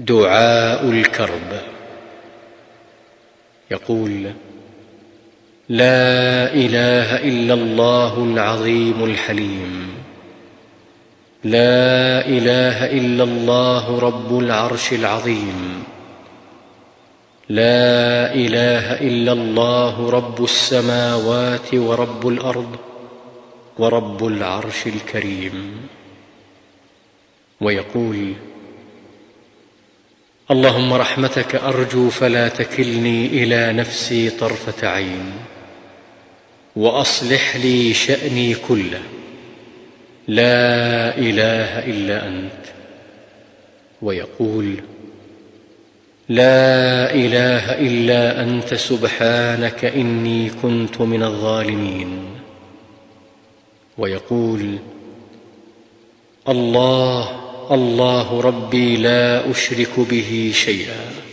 دعاء الكرب. يقول لا إله إلا الله العظيم الحليم. لا إله إلا الله رب العرش العظيم. لا إله إلا الله رب السماوات ورب الأرض ورب العرش الكريم. ويقول اللهم رحمتك أرجو فلا تكلني إلى نفسي طرفة عين وأصلح لي شأني كله. لا إله إلا أنت. ويقول لا إله إلا أنت سبحانك إني كنت من الظالمين. ويقول الله الله ربي لا أشرك به شيئا.